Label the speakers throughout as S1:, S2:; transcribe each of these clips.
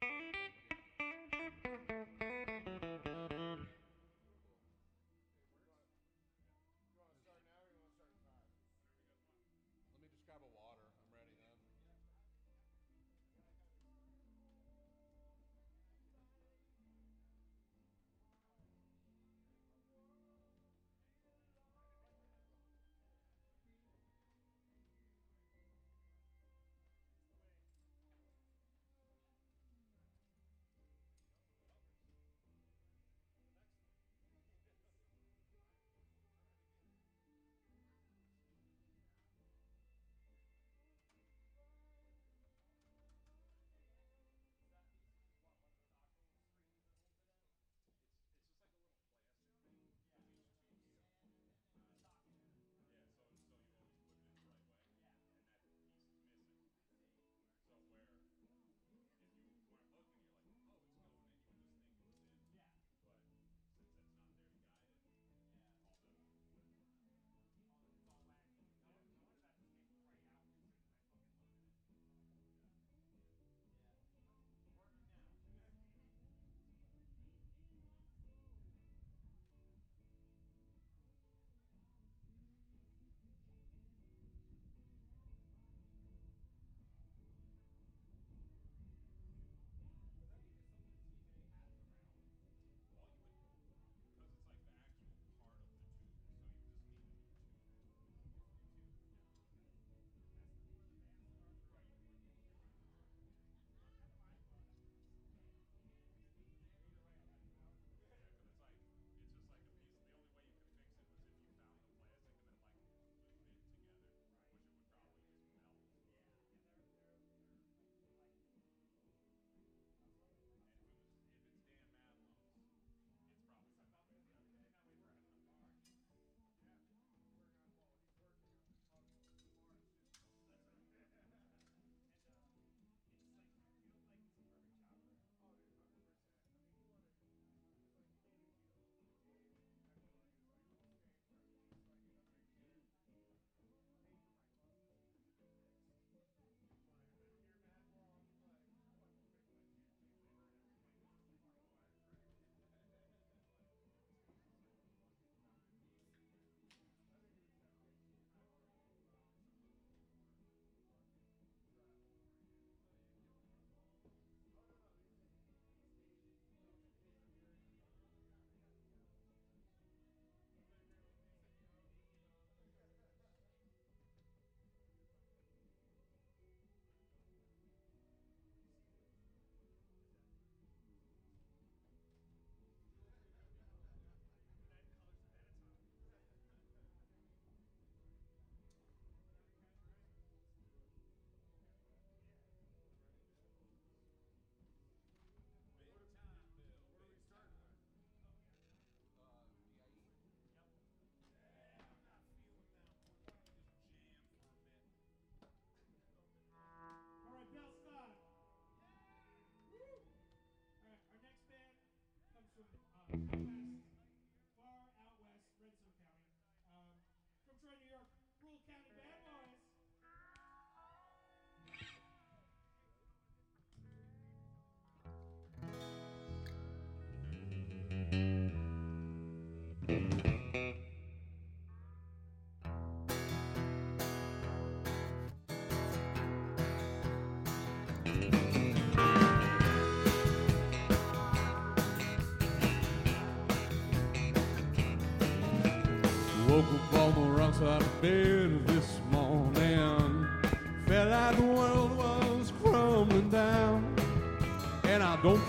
S1: Thank you.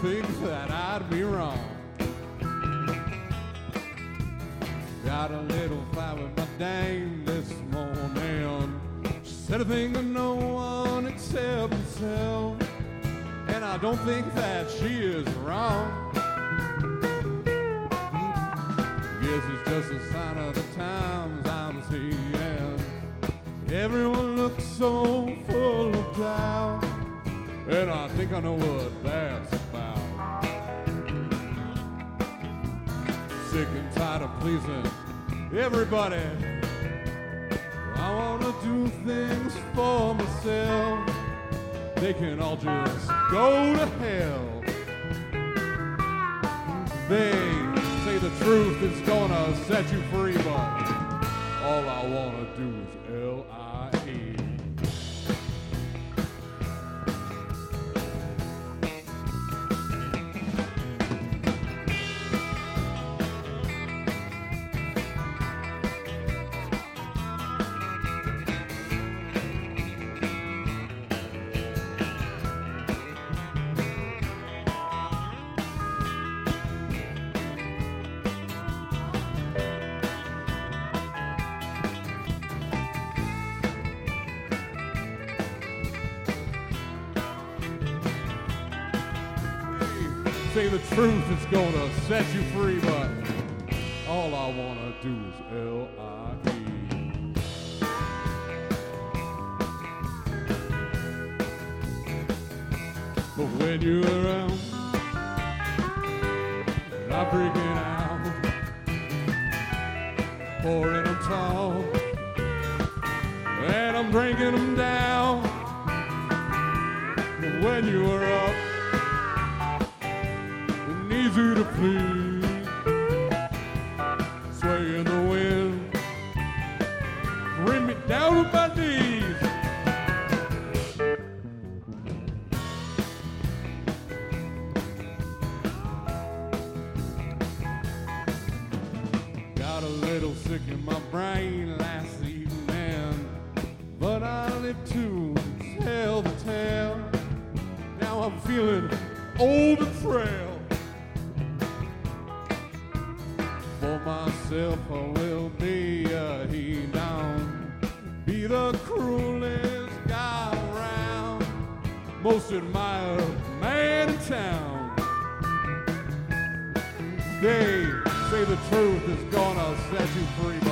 S1: Think that I'd be wrong. Got a little fight with my dame this morning. She said a thing to no one except herself. And I don't think that party. I wanna do things for myself. They can all just go to hell. They say the truth is gonna set you free, but all I wanna do is L. I set you free, but all I wanna do is L-I-E. But when you're I'm feeling old and frail. For myself, I will be a he down, be the cruelest guy around, most admired man in town. They say the truth is gonna set you free,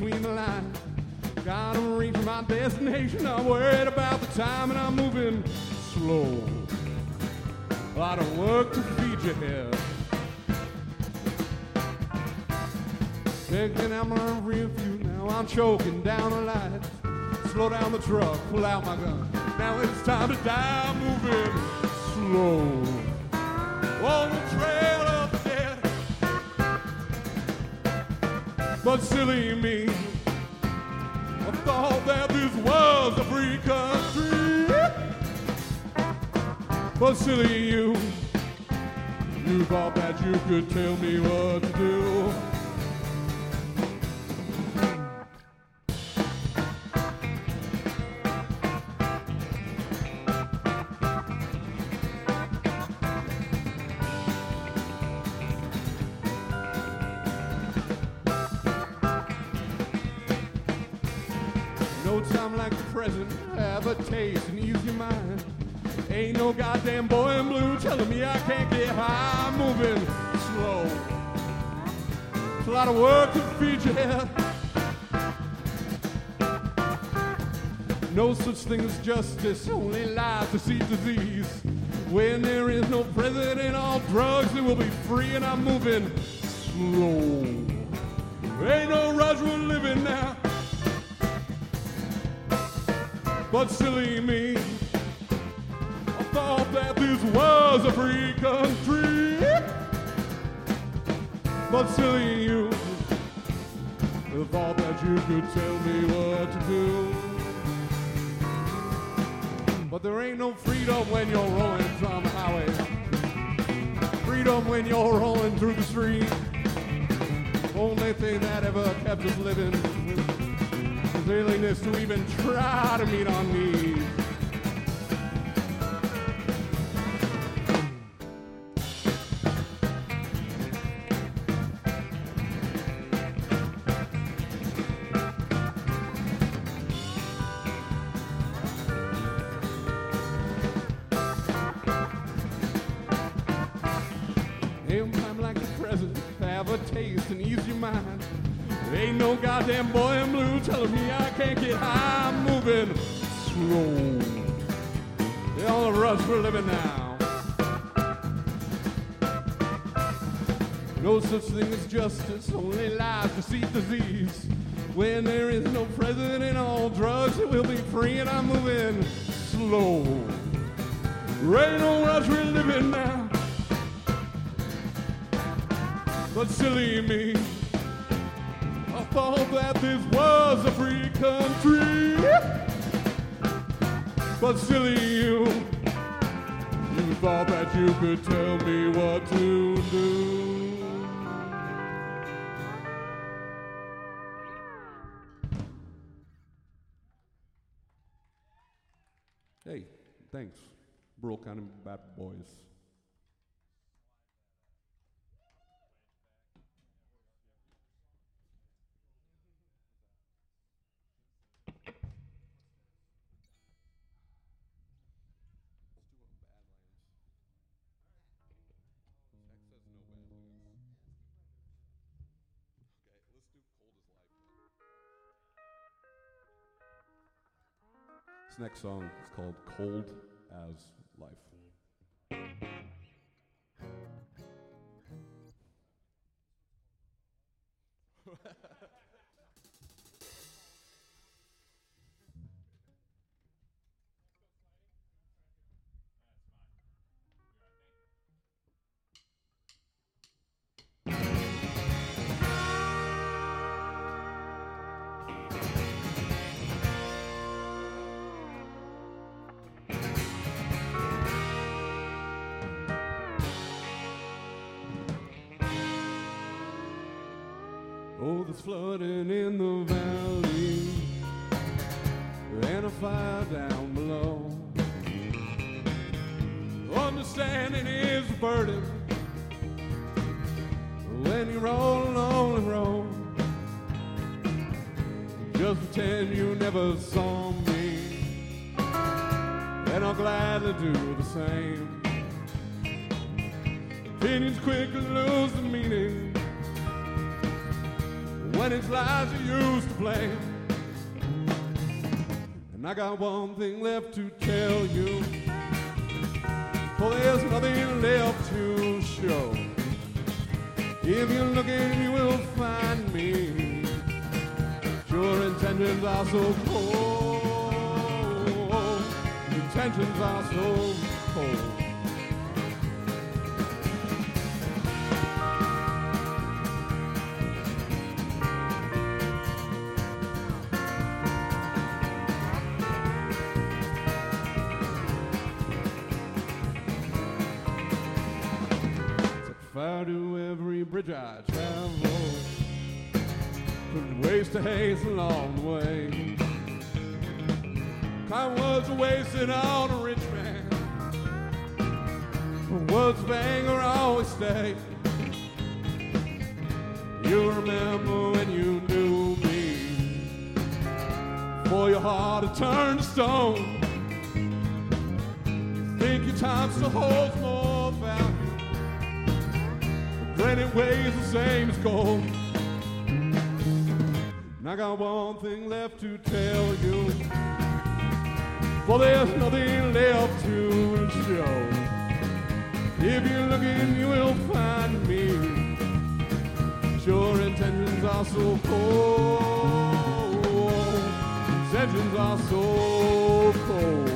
S1: between the lines. Gotta reach my destination. I'm worried about the time and I'm moving slow. A lot of work to feed your head. Thinking I'm a real few now. I'm choking down the lights. Slow down the truck, pull out my gun. Now it's time to die. I'm moving slow. On But silly me, I thought that this was a free country. But silly you, you thought that you could tell me what to do. Thing as justice, only lies to see disease. When there is no president, all drugs they will be free, and I'm moving slow. Ain't no rush, we're living now. But silly me, I thought that this was a free country. But silly you, I thought that you could tell me what to do. But there ain't no freedom when you're rolling down the highway. Freedom when you're rolling through the street. Only thing that ever kept us living was willingness to even try to meet our needs. Goddamn boy in blue telling me I can't get high. I'm moving slow. The only rush we're living now. No such thing as justice, only lies, deceit, disease. When there is no president and all drugs, it will be free, and I'm moving slow. Ain't no rush we're living now. But silly me, thought that this was a free country. But silly you, you thought that you could tell me what to do. Hey, thanks, County Bad Boys. Next song is called Cold as Life. Oh, flooding in the valley and a fire down below. Understanding is a burden when you roll along the road. Just pretend you never saw me, and I'll gladly do the same. Opinions quickly lose the meaning when it's lies you used to play. And I got one thing left to tell you, for there's nothing left to show. If you're looking, you will find me. Your intentions are so cold. Your intentions are so cold. I travel. Put waste to haste along the way. Words are wasted on a rich man. But words of anger always stay. You remember when you knew me. For your heart had turned to stone. Think your time still holds more value. Then it weighs the same as gold. And I got one thing left to tell you. For there's nothing left to show. If you're looking, you will find me. Your intentions are so cold. Intentions are so cold.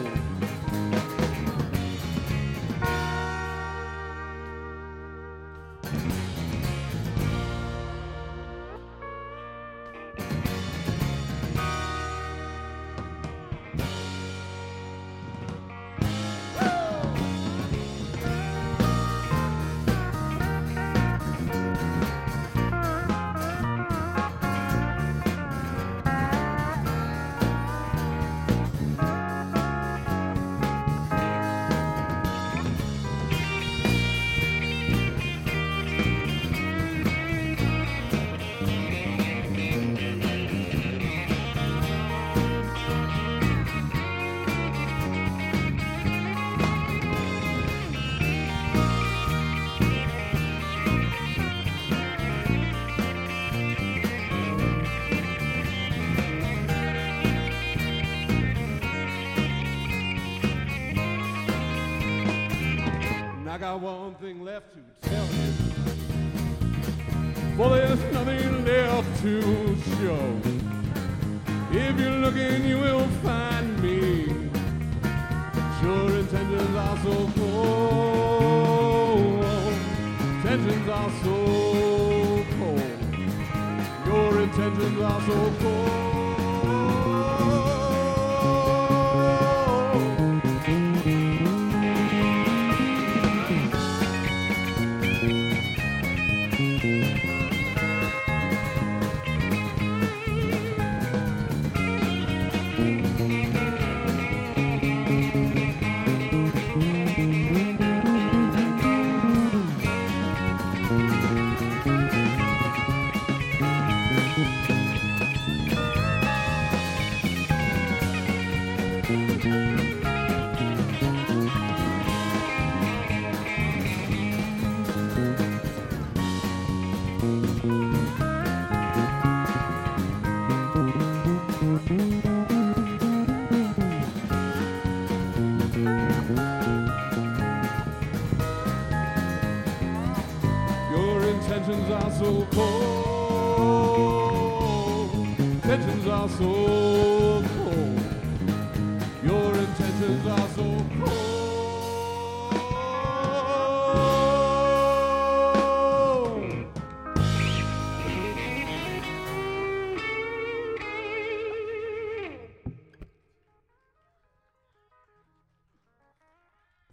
S1: Left to tell you. Well, there's nothing left to show. If you're looking, you will find me. Your intentions are so cold. Intentions are so cold. Your intentions are so cold.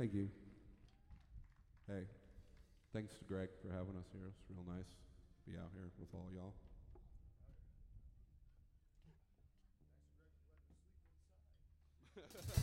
S1: Thank you. Hey. Thanks to Greg for having us here. It's real nice to be out here with all y'all.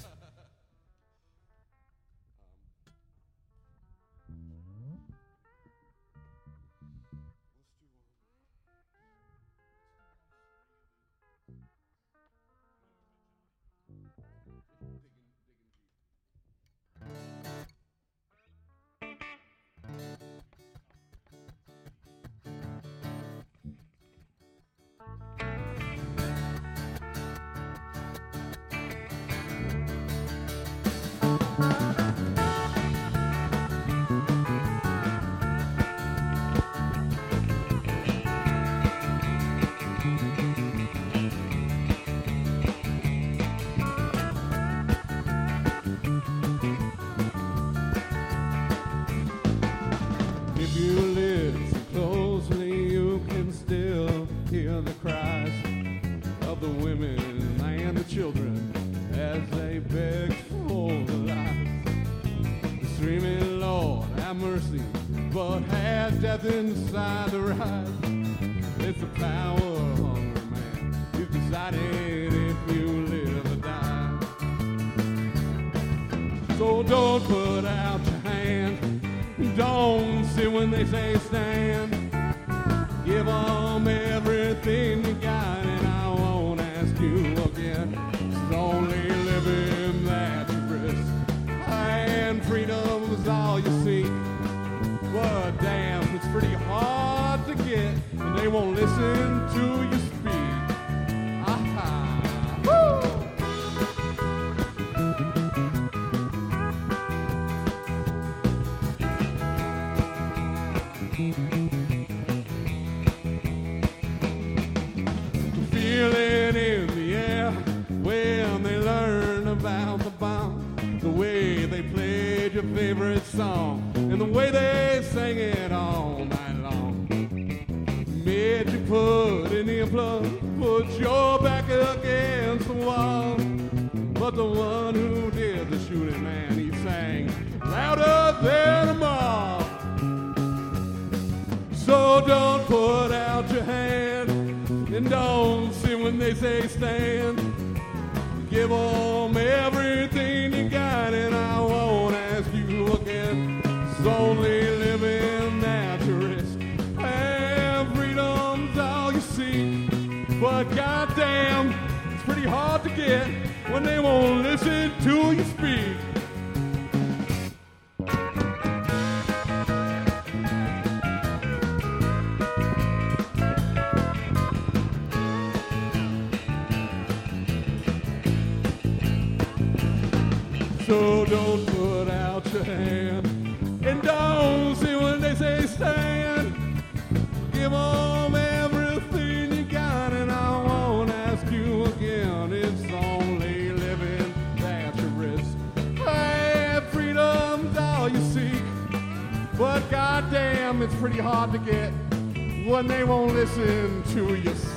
S1: inside their eyes. It's the power of hungry man. You've decided if you live or die. So don't put out your hand. Don't sit when they say stand. Give them the one who did the shooting, man, he sang louder than a mob. So don't put out your hand and don't sit when they say stand. Give them everything you got, and I won't ask you again. It's only living that you risk, and freedom's all you seek. But goddamn, it's pretty hard to get they won't listen to you speak. be hard to get when they won't listen to you.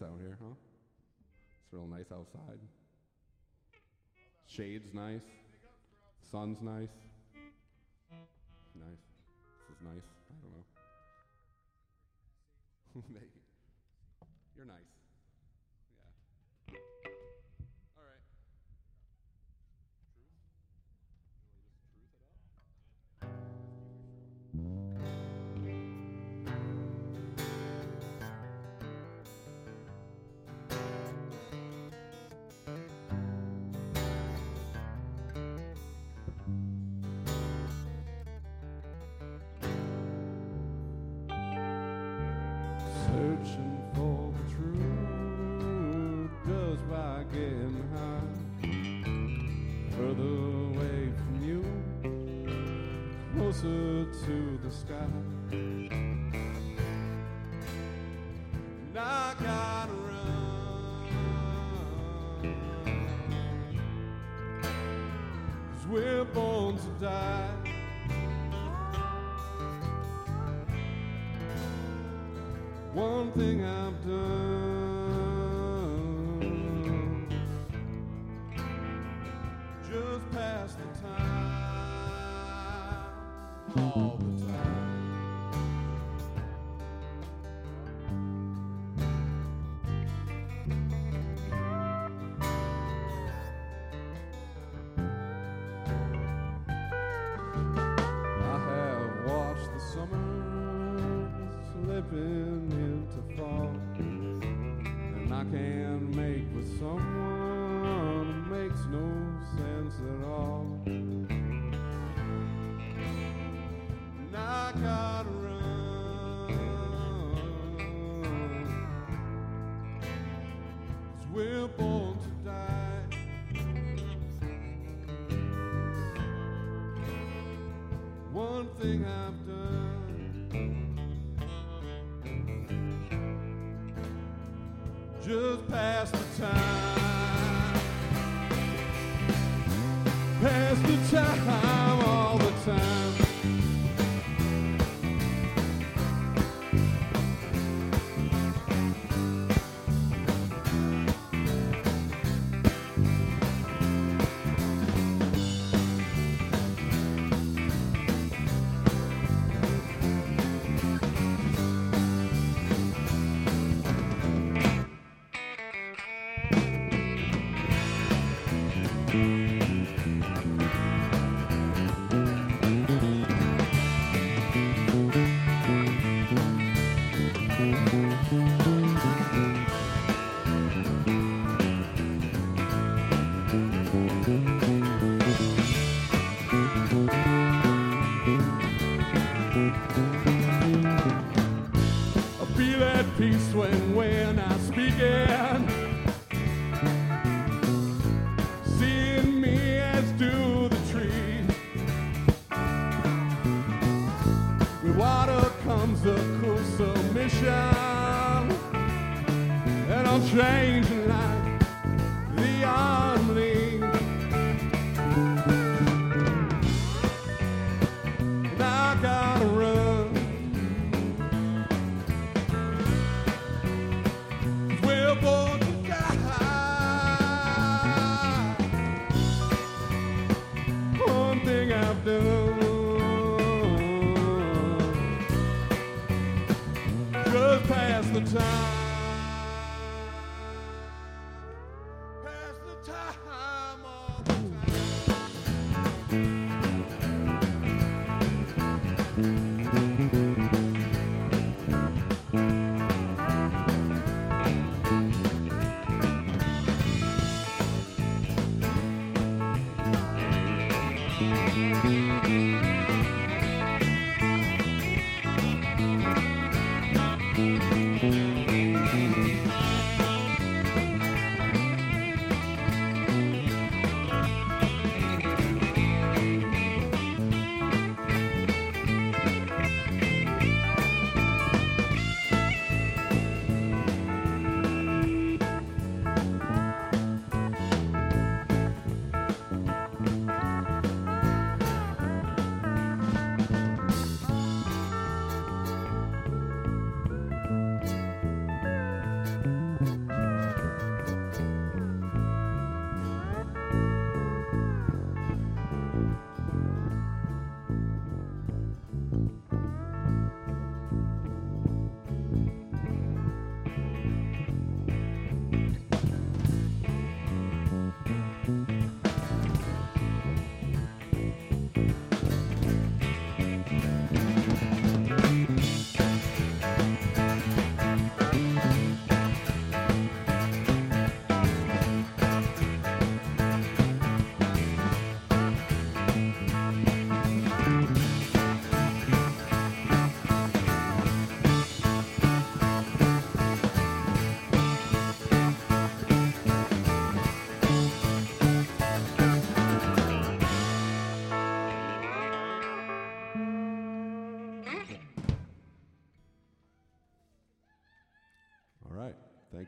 S1: nice out here, huh? It's real nice outside. Shade's nice. Sun's nice. Nice. This is nice. I don't know. You're nice. searching for the truth just by getting high. Further away from you, closer to the sky.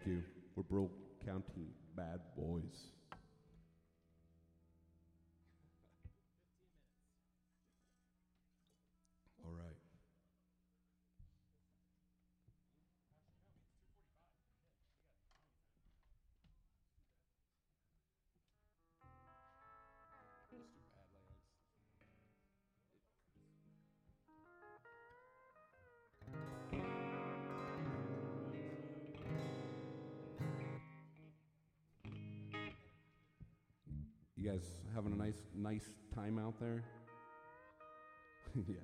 S1: Thank you. We're Brule County Bad Boys. Having a mm. nice, nice time out there? yeah.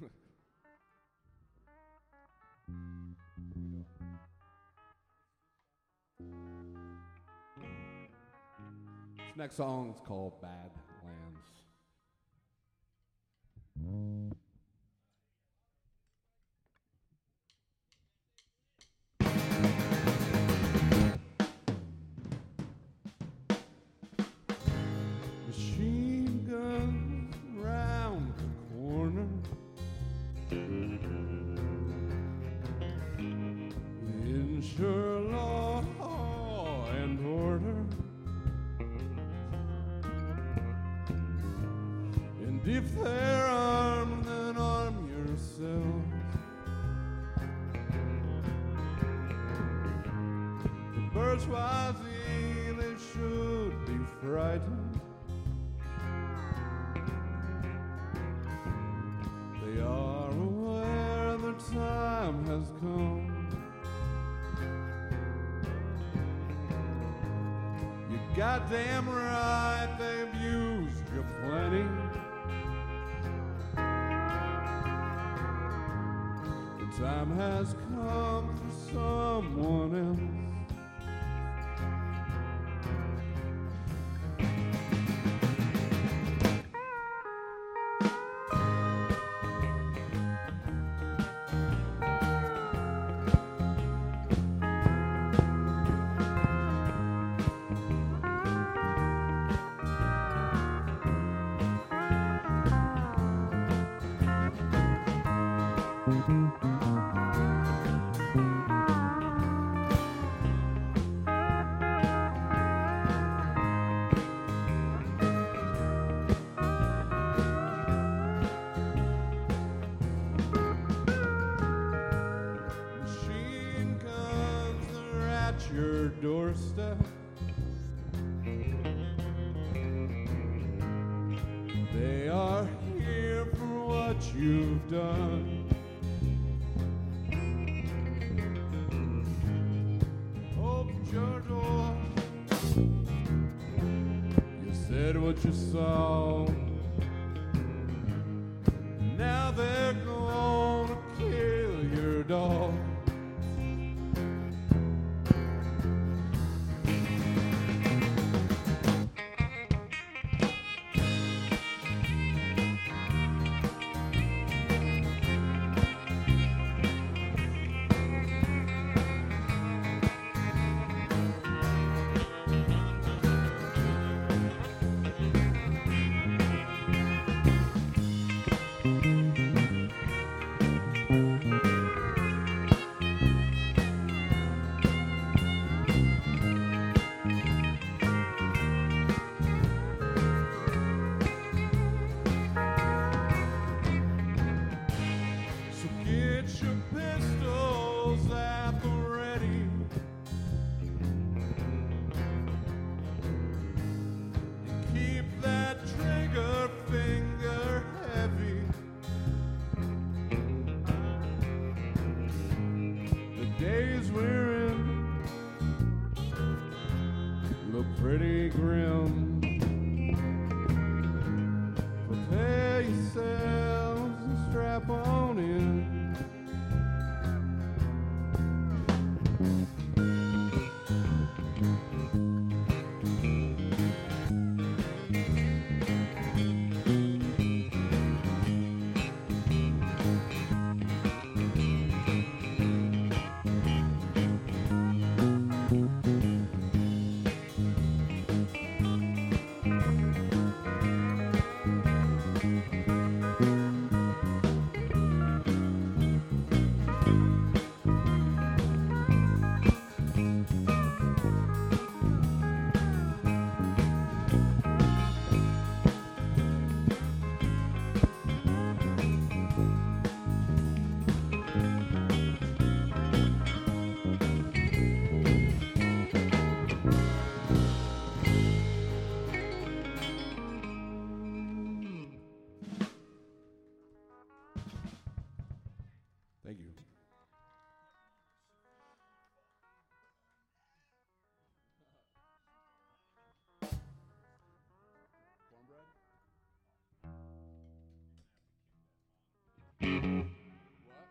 S1: this next song is called Bad be. They are aware their time has come. You goddamn right, they've used you plenty. The time has come for someone else.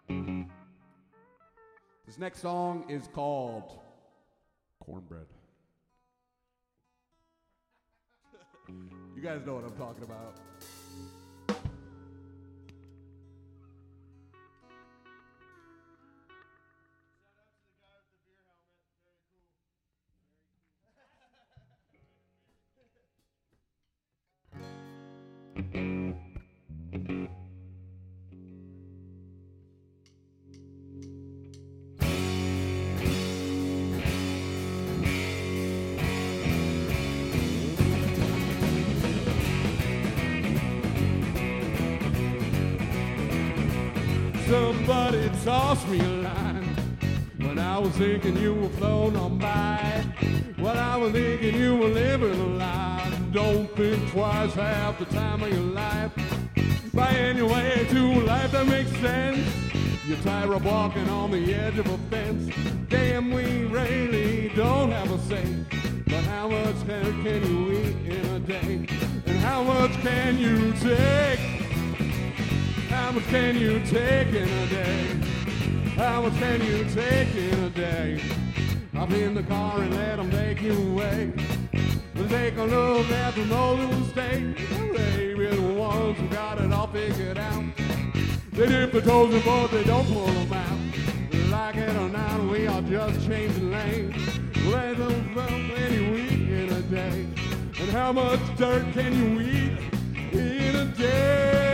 S1: This next song is called Cornbread. You guys know what I'm talking about. A line when I was thinking you were flown on by. When I was thinking you were living a lie. Don't think twice half the time of your life. By any way to life that makes sense. You're tired of walking on the edge of a fence. Damn, we really don't have a say. But how much can, can you eat in a day? And how much can you take? How much can you take in a day? How much can you take in a day? Hop in the car and let them take you away. Take a look at the Golden State. They be the ones who got it all figured out. They dip the toes in but they don't pull them out. Like it or not, we are just changing lanes. Let them run any week in a day. And how much dirt can you eat in a day?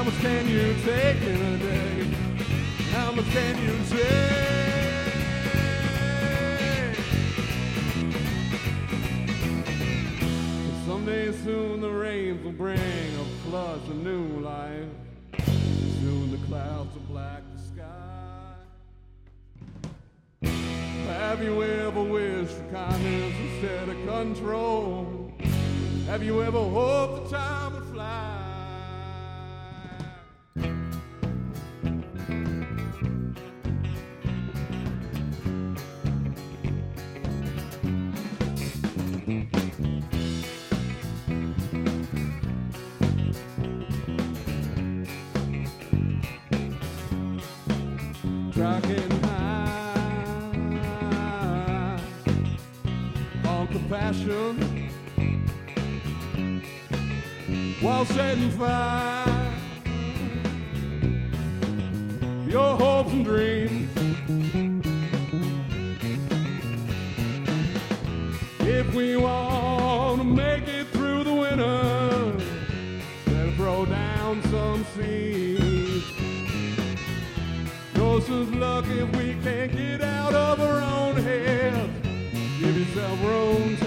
S1: How much can you take in a day? How much can you take? Someday soon the rains will bring a flood of new life. Soon the clouds will black the sky. Have you ever wished for kindness instead of control? Have you ever hoped the time would fly? On compassion while setting fire your hopes and dreams. If we want to make it through the winter, better throw down some seeds. Such luck if we can't get out of our own head. Give yourself room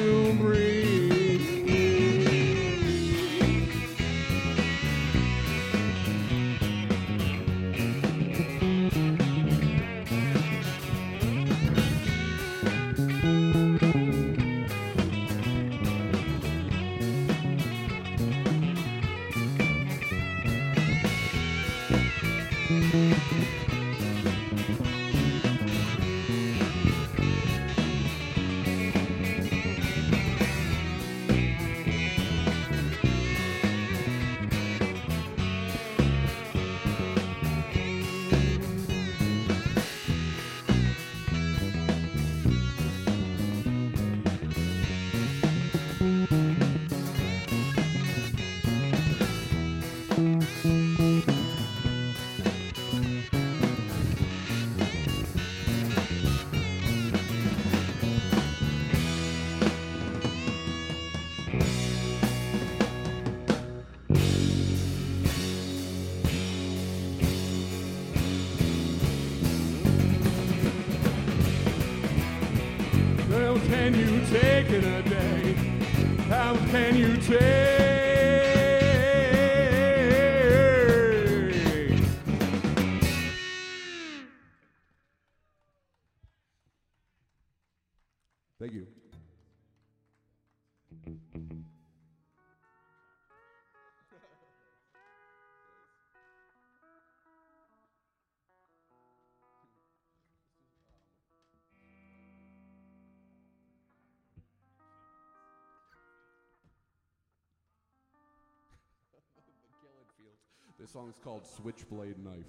S1: Thank you. the Killing Fields. This song's called Switchblade Knife.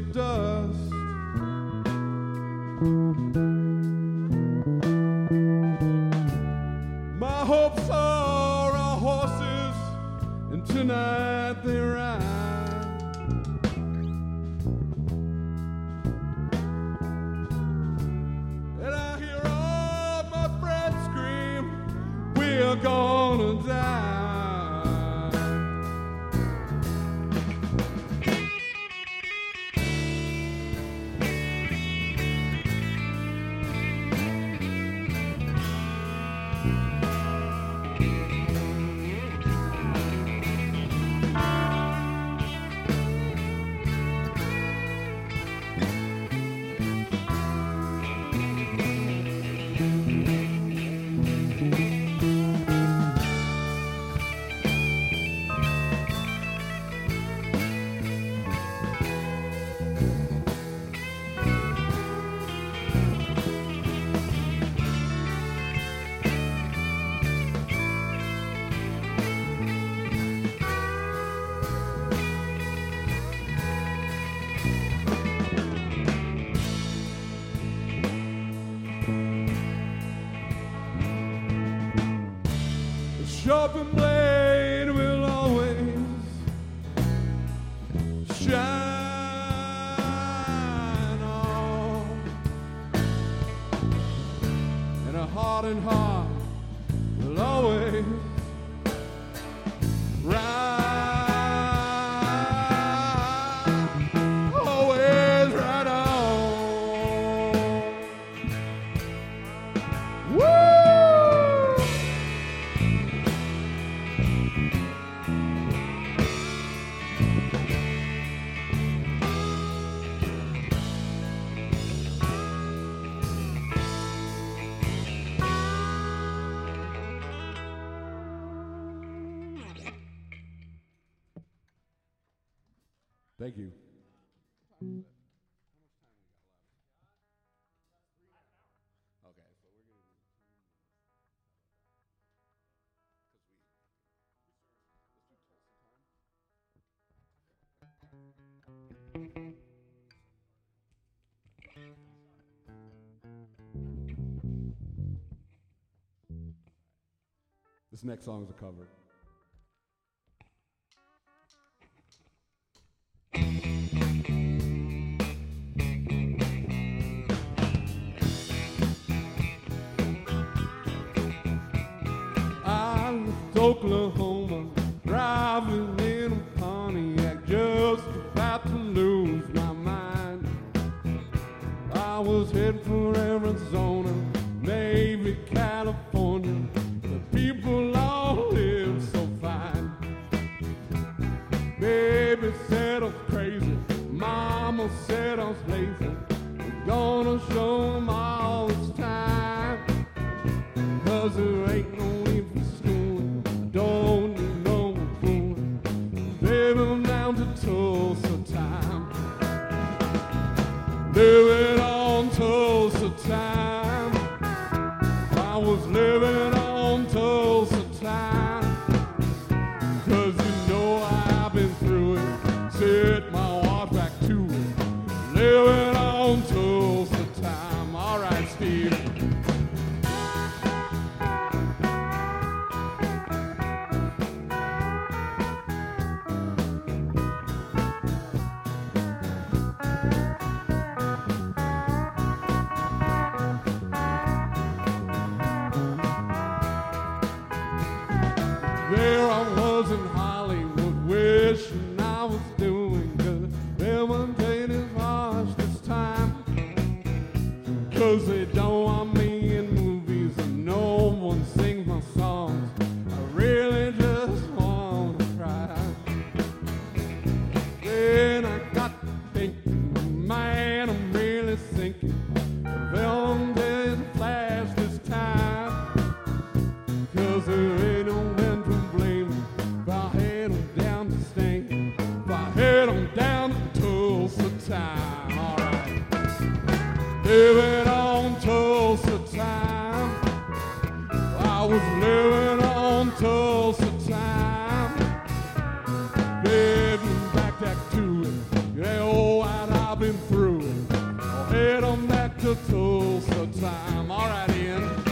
S1: Dust. Heart and heart will always next song is a cover. took Tulsa time. All right, Ian.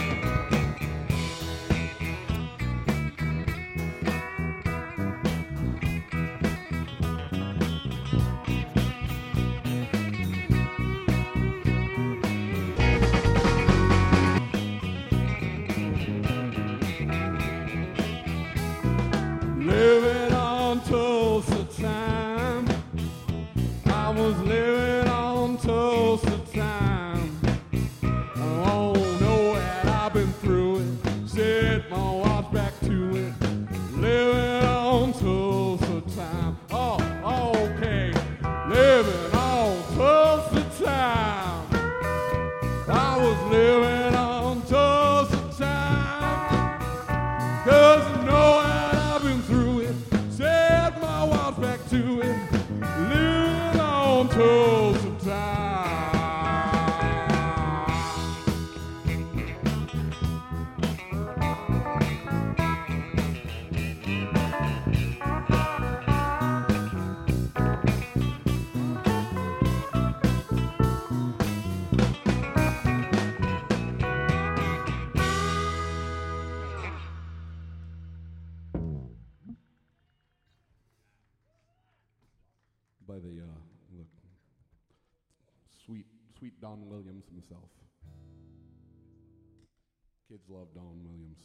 S1: Kids love Don Williams.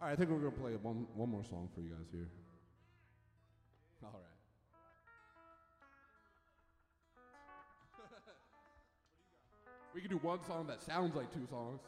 S1: All right, I think we're gonna play one, one more song for you guys here. All right. we can do one song that sounds like two songs.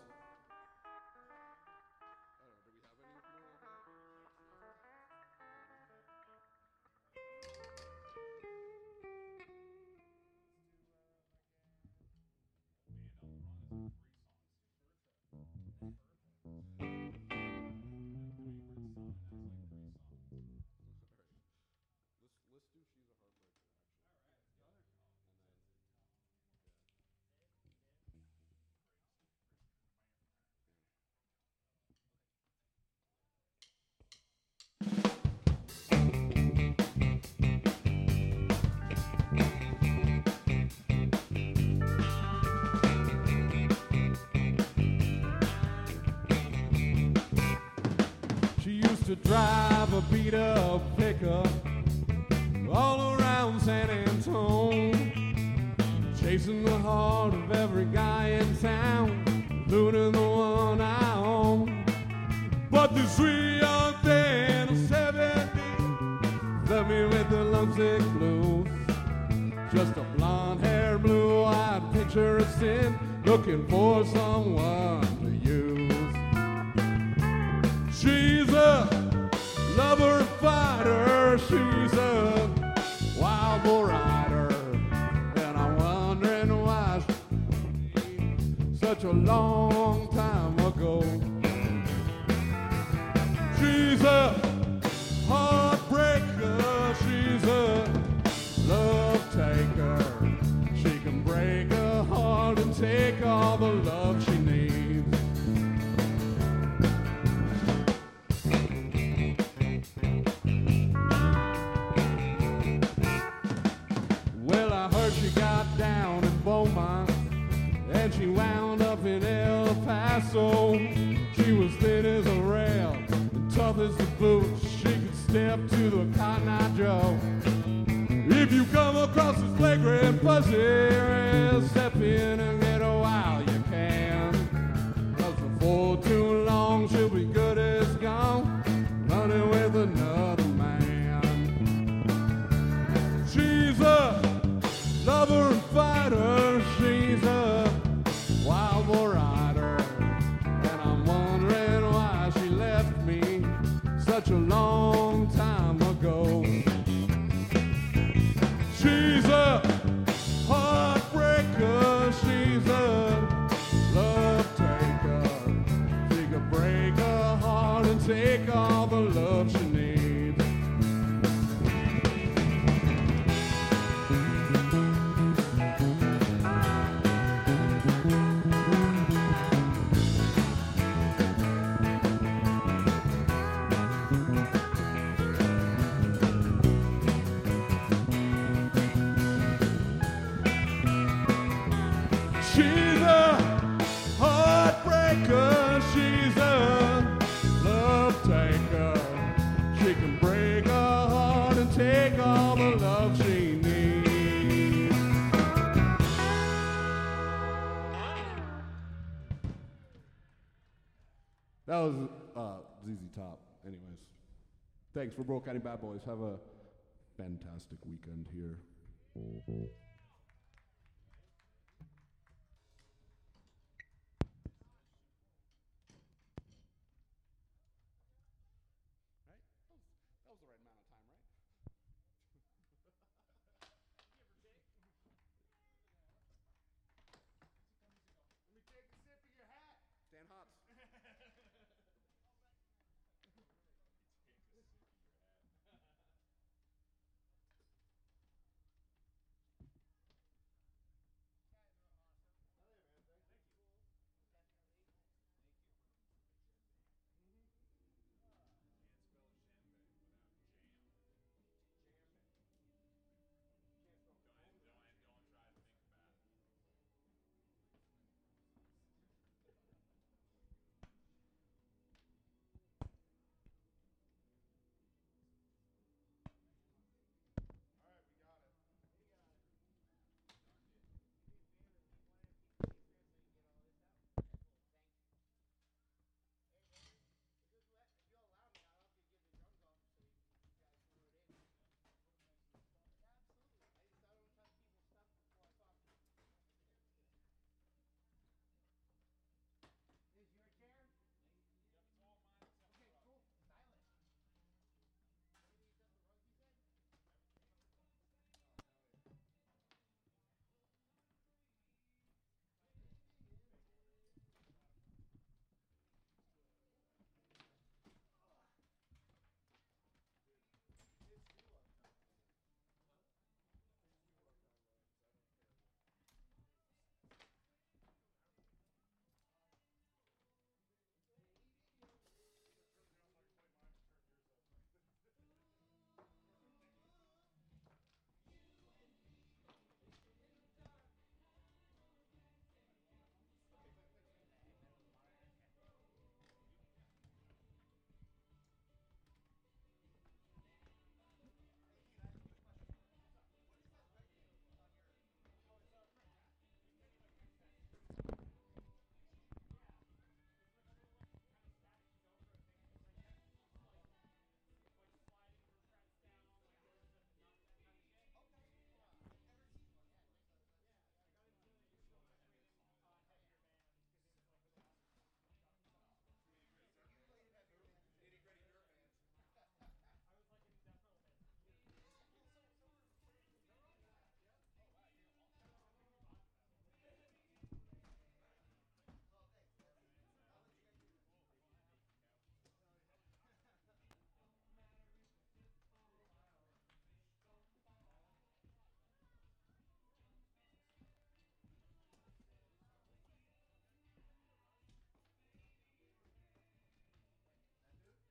S1: break her heart and take all the love she needs. That was uh, ZZ Top. Anyways, thanks for Brule County Bad Boys. Have a fantastic weekend here.